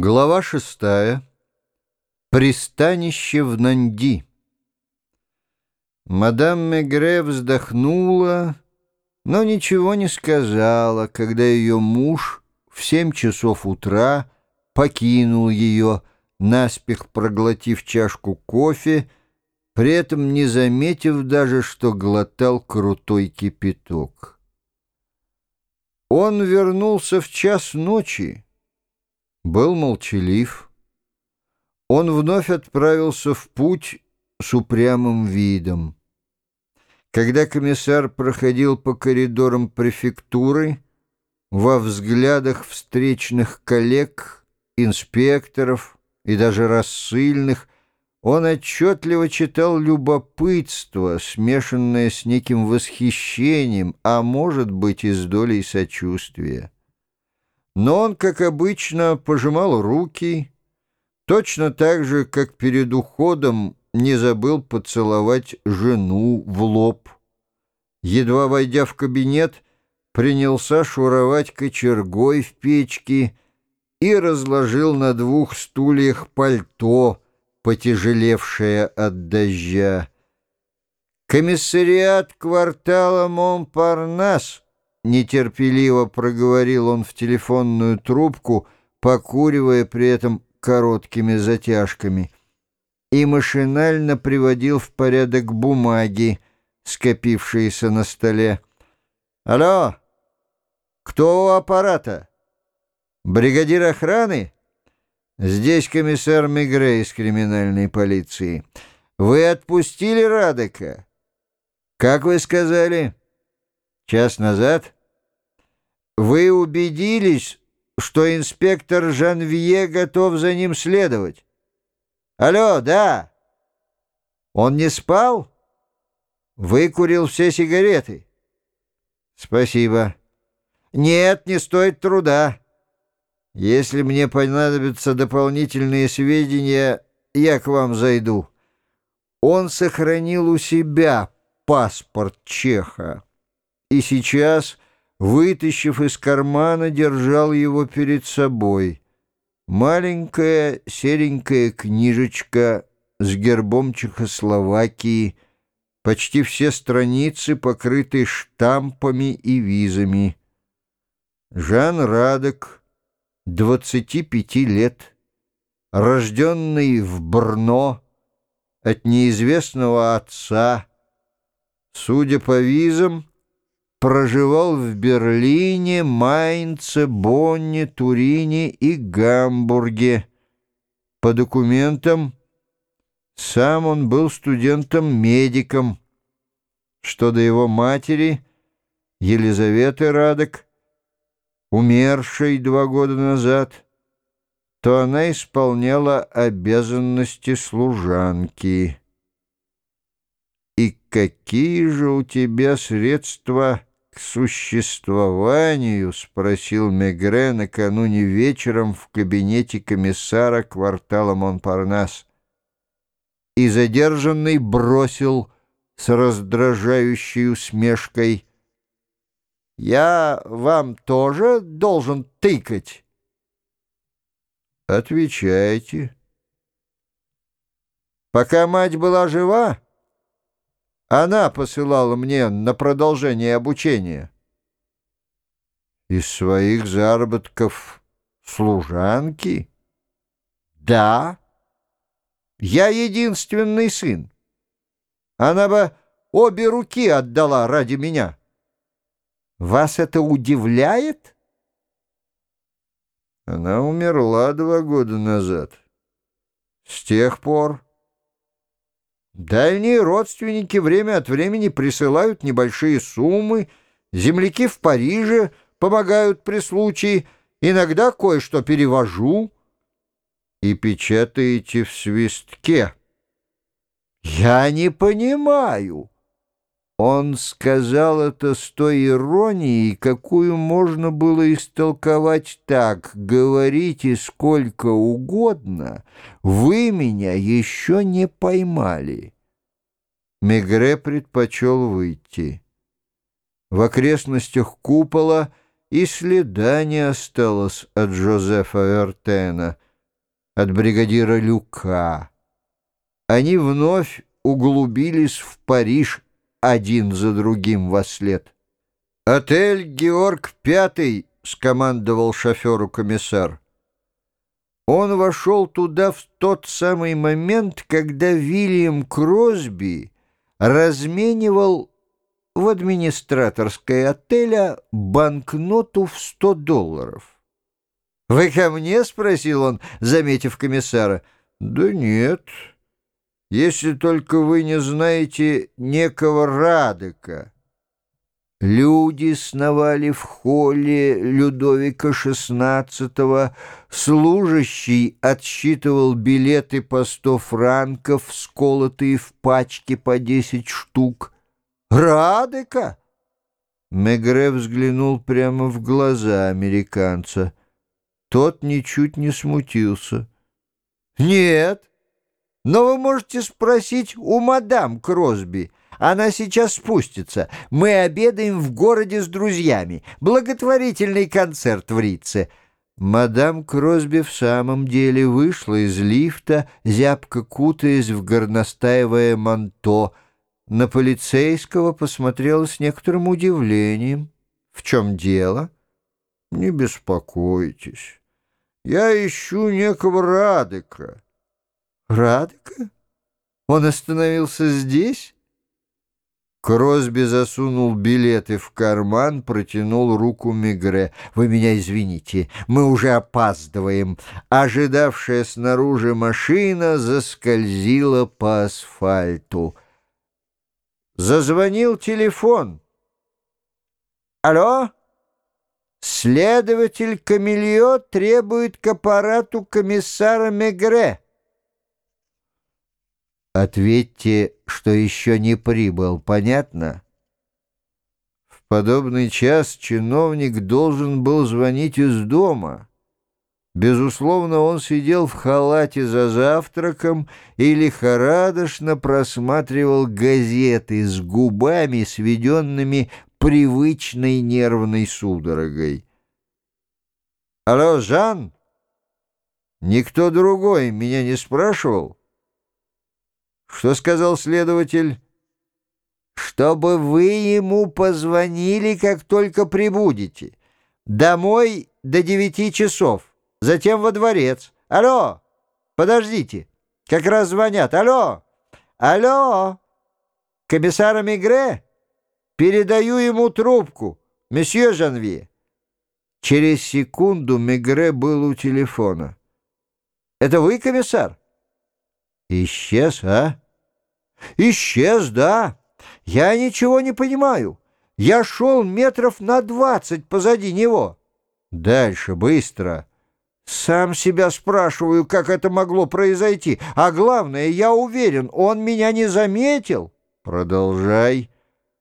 Глава шестая. Пристанище в Нанди. Мадам Мегре вздохнула, но ничего не сказала, когда ее муж в семь часов утра покинул ее, наспех проглотив чашку кофе, при этом не заметив даже, что глотал крутой кипяток. Он вернулся в час ночи, был молчалив. Он вновь отправился в путь с упрямым видом. Когда комиссар проходил по коридорам префектуры, во взглядах встречных коллег, инспекторов и даже рассыльных, он отчетливо читал любопытство, смешанное с неким восхищением, а может быть и с долей сочувствия. Но он, как обычно, пожимал руки, точно так же, как перед уходом не забыл поцеловать жену в лоб. Едва войдя в кабинет, принялся шуровать кочергой в печке и разложил на двух стульях пальто, потяжелевшее от дождя. Комиссариат квартала Монпарнас — нетерпеливо проговорил он в телефонную трубку, покуривая при этом короткими затяжками, и машинально приводил в порядок бумаги, скопившиеся на столе. «Алло! Кто у аппарата? Бригадир охраны?» «Здесь комиссар Мегре из криминальной полиции. Вы отпустили Радека?» «Как вы сказали?» «Час назад?» Вы убедились, что инспектор Жанвье готов за ним следовать? Алло, да? Он не спал? Выкурил все сигареты? Спасибо. Нет, не стоит труда. Если мне понадобятся дополнительные сведения, я к вам зайду. Он сохранил у себя паспорт Чеха. И сейчас вытащив из кармана, держал его перед собой. Маленькая серенькая книжечка с гербом Чехословакии, почти все страницы покрыты штампами и визами. Жан Радок, 25 лет, рожденный в Брно, от неизвестного отца, судя по визам, проживал в Берлине, Майнце, Бонне, Турине и Гамбурге. По документам сам он был студентом-медиком. Что до его матери, Елизаветы Радок, умершей два года назад, то она исполняла обязанности служанки. «И какие же у тебя средства?» К существованию?» — спросил Мегре накануне вечером в кабинете комиссара квартала Монпарнас. И задержанный бросил с раздражающей усмешкой. «Я вам тоже должен тыкать?» «Отвечайте». «Пока мать была жива?» Она посылала мне на продолжение обучения. Из своих заработков служанки? Да. Я единственный сын. Она бы обе руки отдала ради меня. Вас это удивляет? Она умерла два года назад. С тех пор... Дальние родственники время от времени присылают небольшие суммы, земляки в Париже помогают при случае, иногда кое-что перевожу. И печатаете в свистке. Я не понимаю. Он сказал это с той иронией, какую можно было истолковать так. «Говорите сколько угодно, вы меня еще не поймали». Мегре предпочел выйти. В окрестностях купола и следа не осталось от Жозефа Вертена — от бригадира Люка. Они вновь углубились в Париж один за другим во след. «Отель Георг Пятый», — скомандовал шоферу комиссар. Он вошел туда в тот самый момент, когда Вильям Кросби разменивал в администраторской отеля банкноту в 100 долларов. «Вы ко мне?» — спросил он, заметив комиссара. «Да нет, если только вы не знаете некого Радыка». Люди сновали в холле Людовика XVI, служащий отсчитывал билеты по сто франков, сколотые в пачке по десять штук. «Радыка!» Мегре взглянул прямо в глаза американца. Тот ничуть не смутился. «Нет, но вы можете спросить у мадам Кросби». Она сейчас спустится. Мы обедаем в городе с друзьями. Благотворительный концерт в Рице». Мадам Кросби в самом деле вышла из лифта, зябко кутаясь в горностаевое манто. На полицейского посмотрела с некоторым удивлением. «В чем дело?» «Не беспокойтесь. Я ищу некого Радыка». «Радыка? Он остановился здесь?» Кросби засунул билеты в карман, протянул руку Мигре. «Вы меня извините, мы уже опаздываем». Ожидавшая снаружи машина заскользила по асфальту. Зазвонил телефон. «Алло?» «Следователь Камильо требует к аппарату комиссара Мегре». Ответьте, что еще не прибыл, понятно? В подобный час чиновник должен был звонить из дома. Безусловно, он сидел в халате за завтраком и лихорадочно просматривал газеты с губами, сведенными привычной нервной судорогой. «Алло, Жан? Никто другой меня не спрашивал?» Что сказал следователь? Чтобы вы ему позвонили, как только прибудете. Домой до девяти часов, затем во дворец. Алло, подождите, как раз звонят. Алло, алло, комиссара Мигре? Передаю ему трубку, месье Жанвье. Через секунду Мегре был у телефона. «Это вы, комиссар?» Исчез, а? Исчез, да. Я ничего не понимаю. Я шел метров на двадцать позади него. Дальше, быстро. Сам себя спрашиваю, как это могло произойти. А главное, я уверен, он меня не заметил. Продолжай.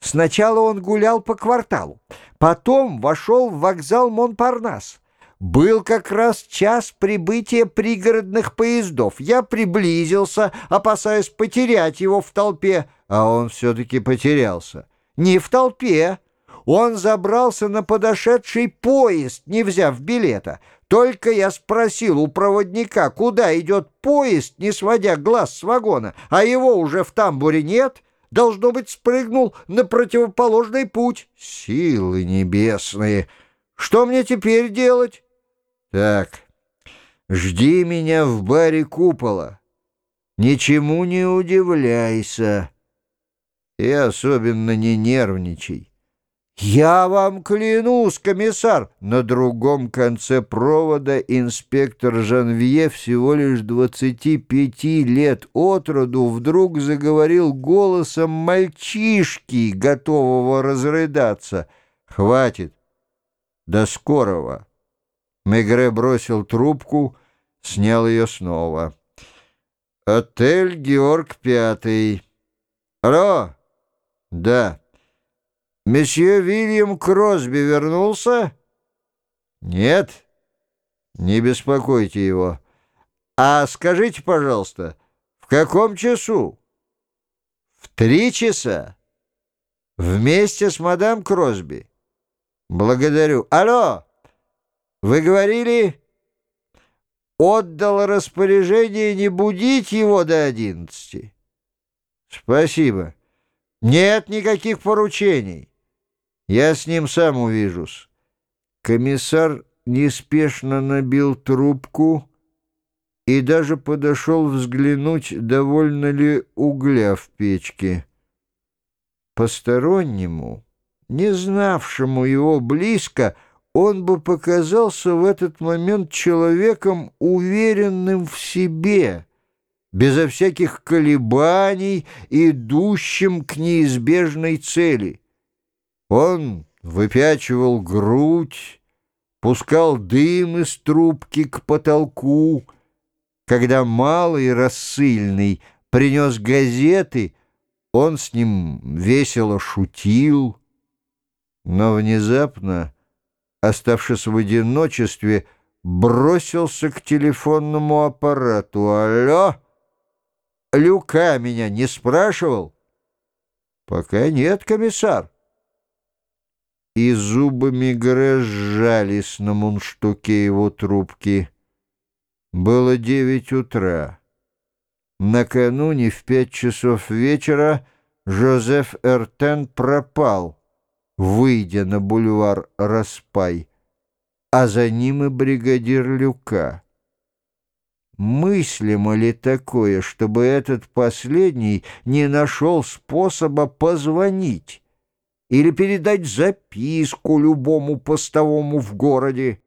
Сначала он гулял по кварталу. Потом вошел в вокзал Монпарнас. Был как раз час прибытия пригородных поездов. Я приблизился, опасаясь потерять его в толпе, а он все-таки потерялся. Не в толпе. Он забрался на подошедший поезд, не взяв билета. Только я спросил у проводника, куда идет поезд, не сводя глаз с вагона, а его уже в тамбуре нет, должно быть, спрыгнул на противоположный путь. Силы небесные! Что мне теперь делать? Так, жди меня в баре купола. Ничему не удивляйся. И особенно не нервничай. «Я вам клянусь, комиссар!» На другом конце провода инспектор Жанвье всего лишь двадцати пяти лет от роду вдруг заговорил голосом мальчишки, готового разрыдаться. «Хватит! До скорого!» Мегре бросил трубку, снял ее снова. «Отель Георг Пятый». «Алло?» «Да». «Месье Вильям Кросби вернулся?» «Нет». «Не беспокойте его». «А скажите, пожалуйста, в каком часу?» «В три часа?» «Вместе с мадам Кросби?» «Благодарю. Алло!» Вы говорили... отдал распоряжение не будить его до одиннадцати. Спасибо. Нет никаких поручений. Я с ним сам увижусь. Комиссар неспешно набил трубку и даже подошел взглянуть, довольно ли угля в печке. Постороннему, не знавшему его близко, он бы показался в этот момент человеком, уверенным в себе, безо всяких колебаний, идущим к неизбежной цели. Он выпячивал грудь, пускал дым из трубки к потолку. Когда малый рассыльный принес газеты, он с ним весело шутил, но внезапно оставшись в одиночестве, бросился к телефонному аппарату. «Алло? Люка меня не спрашивал?» «Пока нет, комиссар». И зубы Мигре сжались на мунштуке его трубки. Было девять утра. Накануне в пять часов вечера Жозеф Эртен пропал выйдя на бульвар Распай, а за ним и бригадир Люка. Мыслимо ли такое, чтобы этот последний не нашел способа позвонить или передать записку любому постовому в городе?